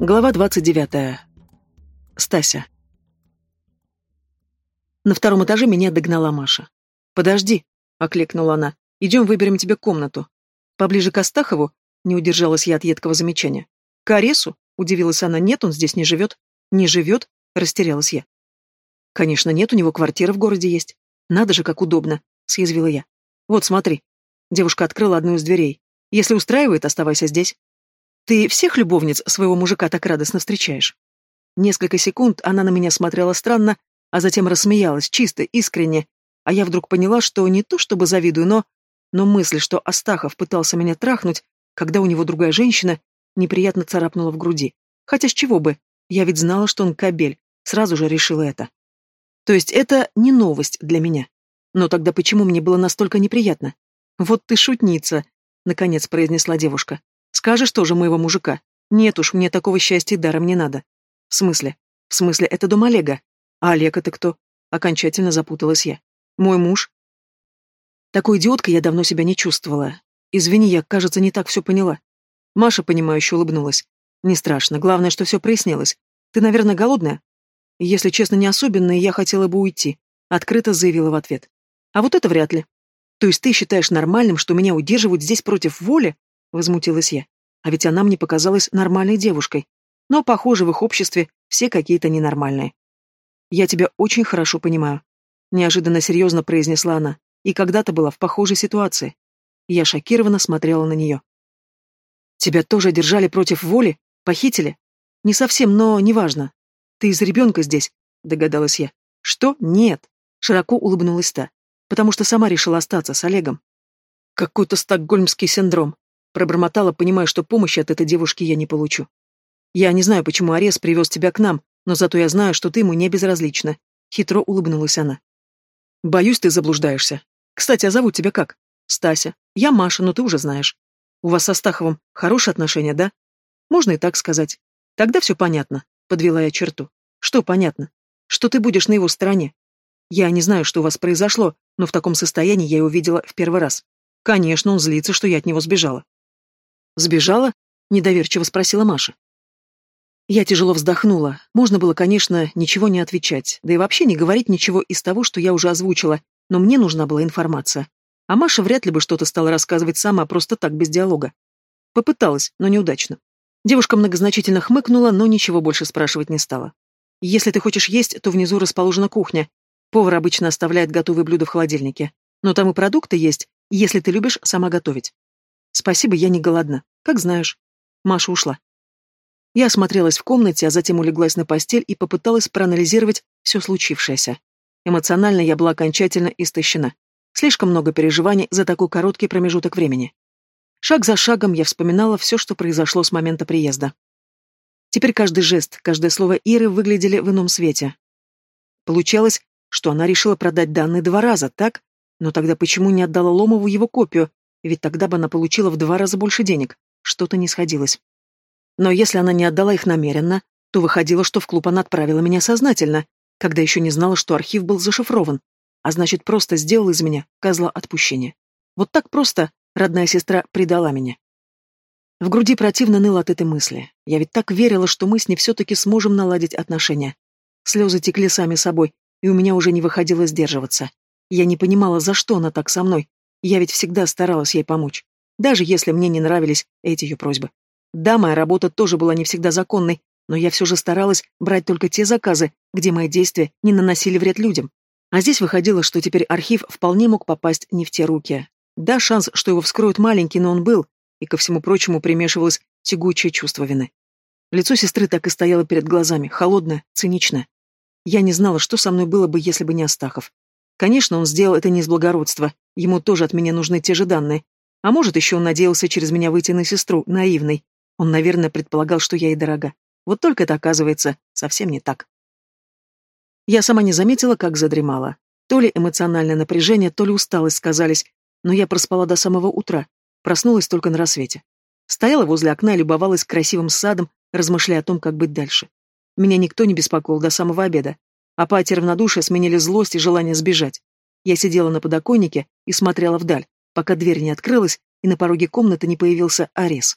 Глава 29. Стася. На втором этаже меня догнала Маша. «Подожди», — окликнула она, — «идем выберем тебе комнату». «Поближе к Астахову?» — не удержалась я от едкого замечания. «К Аресу?» — удивилась она. «Нет, он здесь не живет». «Не живет?» — растерялась я. «Конечно, нет, у него квартира в городе есть. Надо же, как удобно», — съязвила я. «Вот, смотри». Девушка открыла одну из дверей. «Если устраивает, оставайся здесь». Ты всех любовниц своего мужика так радостно встречаешь? Несколько секунд она на меня смотрела странно, а затем рассмеялась, чисто, искренне, а я вдруг поняла, что не то чтобы завидую, но... Но мысль, что Астахов пытался меня трахнуть, когда у него другая женщина, неприятно царапнула в груди. Хотя с чего бы? Я ведь знала, что он кабель, сразу же решила это. То есть это не новость для меня. Но тогда почему мне было настолько неприятно? Вот ты шутница, наконец произнесла девушка. Скажешь тоже моего мужика. Нет уж, мне такого счастья даром не надо. В смысле? В смысле, это дом Олега. А Олег это кто? Окончательно запуталась я. Мой муж. Такой идиоткой я давно себя не чувствовала. Извини, я, кажется, не так все поняла. Маша, понимающе улыбнулась. Не страшно, главное, что все прояснилось. Ты, наверное, голодная? Если честно, не особенно, я хотела бы уйти. Открыто заявила в ответ. А вот это вряд ли. То есть ты считаешь нормальным, что меня удерживают здесь против воли? Возмутилась я. А ведь она мне показалась нормальной девушкой. Но, похоже, в их обществе все какие-то ненормальные. «Я тебя очень хорошо понимаю», — неожиданно серьезно произнесла она, и когда-то была в похожей ситуации. Я шокированно смотрела на нее. «Тебя тоже держали против воли? Похитили?» «Не совсем, но неважно. Ты из ребенка здесь», — догадалась я. «Что? Нет», — широко улыбнулась та, «потому что сама решила остаться с Олегом». «Какой-то стокгольмский синдром», Пробормотала, понимая, что помощи от этой девушки я не получу. Я не знаю, почему Арес привез тебя к нам, но зато я знаю, что ты ему не безразлична. Хитро улыбнулась она. Боюсь, ты заблуждаешься. Кстати, а зовут тебя как? Стася. Я Маша, но ты уже знаешь. У вас со Стаховым хорошие отношения, да? Можно и так сказать. Тогда все понятно, подвела я черту. Что понятно? Что ты будешь на его стороне. Я не знаю, что у вас произошло, но в таком состоянии я его видела в первый раз. Конечно, он злится, что я от него сбежала. «Сбежала?» — недоверчиво спросила Маша. Я тяжело вздохнула. Можно было, конечно, ничего не отвечать, да и вообще не говорить ничего из того, что я уже озвучила, но мне нужна была информация. А Маша вряд ли бы что-то стала рассказывать сама, просто так, без диалога. Попыталась, но неудачно. Девушка многозначительно хмыкнула, но ничего больше спрашивать не стала. «Если ты хочешь есть, то внизу расположена кухня. Повар обычно оставляет готовые блюда в холодильнике. Но там и продукты есть, если ты любишь сама готовить. Спасибо, я не голодна. Как знаешь. Маша ушла. Я осмотрелась в комнате, а затем улеглась на постель и попыталась проанализировать все случившееся. Эмоционально я была окончательно истощена. Слишком много переживаний за такой короткий промежуток времени. Шаг за шагом я вспоминала все, что произошло с момента приезда. Теперь каждый жест, каждое слово Иры выглядели в ином свете. Получалось, что она решила продать данные два раза, так? Но тогда почему не отдала Ломову его копию, ведь тогда бы она получила в два раза больше денег. Что-то не сходилось. Но если она не отдала их намеренно, то выходило, что в клуб она отправила меня сознательно, когда еще не знала, что архив был зашифрован, а значит, просто сделала из меня козла отпущения. Вот так просто родная сестра предала меня. В груди противно ныло от этой мысли. Я ведь так верила, что мы с ней все-таки сможем наладить отношения. Слезы текли сами собой, и у меня уже не выходило сдерживаться. Я не понимала, за что она так со мной, я ведь всегда старалась ей помочь, даже если мне не нравились эти ее просьбы. Да, моя работа тоже была не всегда законной, но я все же старалась брать только те заказы, где мои действия не наносили вред людям. А здесь выходило, что теперь архив вполне мог попасть не в те руки. Да, шанс, что его вскроют маленький, но он был, и ко всему прочему примешивалось тягучее чувство вины. Лицо сестры так и стояло перед глазами, холодное, циничное. Я не знала, что со мной было бы, если бы не Астахов. Конечно, он сделал это не из благородства, ему тоже от меня нужны те же данные. А может, еще он надеялся через меня выйти на сестру, наивный. Он, наверное, предполагал, что я ей дорога. Вот только это, оказывается, совсем не так. Я сама не заметила, как задремала. То ли эмоциональное напряжение, то ли усталость сказались, но я проспала до самого утра, проснулась только на рассвете. Стояла возле окна и любовалась красивым садом, размышляя о том, как быть дальше. Меня никто не беспокоил до самого обеда. Апатия и равнодушие сменили злость и желание сбежать. Я сидела на подоконнике и смотрела вдаль, пока дверь не открылась и на пороге комнаты не появился Арес.